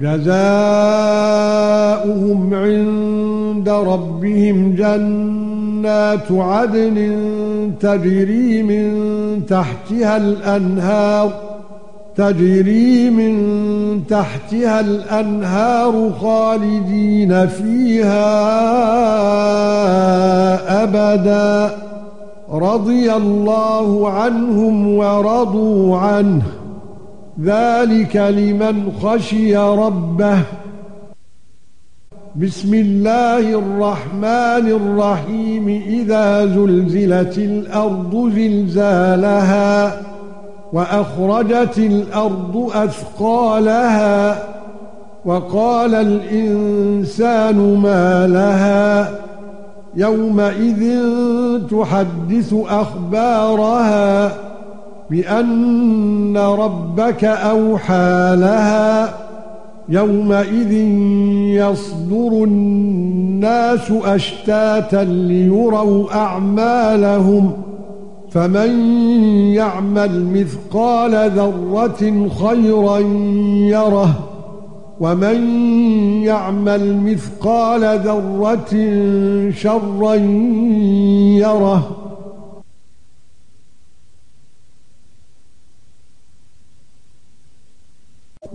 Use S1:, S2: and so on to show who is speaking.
S1: جزاؤهم عند ربهم جنات عدن تجري من تحتها الأنهار تجري من تحتها الأنهار خالدين فيها أبدا. رضي الله عنهم ورضوا عنه. ذلك لمن خشي ربه. بسم الله الرحمن الرحيم. إذا زلزلت الأرض زلزالها وأخرجت الأرض أثقالها وقال الإنسان ما لها. يومئذ تحدث أخبارها بأن ربك أوحى لها يومئذ يصدر الناس أشتاتا ليروا أعمالهم فمن يعمل مثقال ذرة خيرا يره ومن يعمل مثقال ذرة شرا يره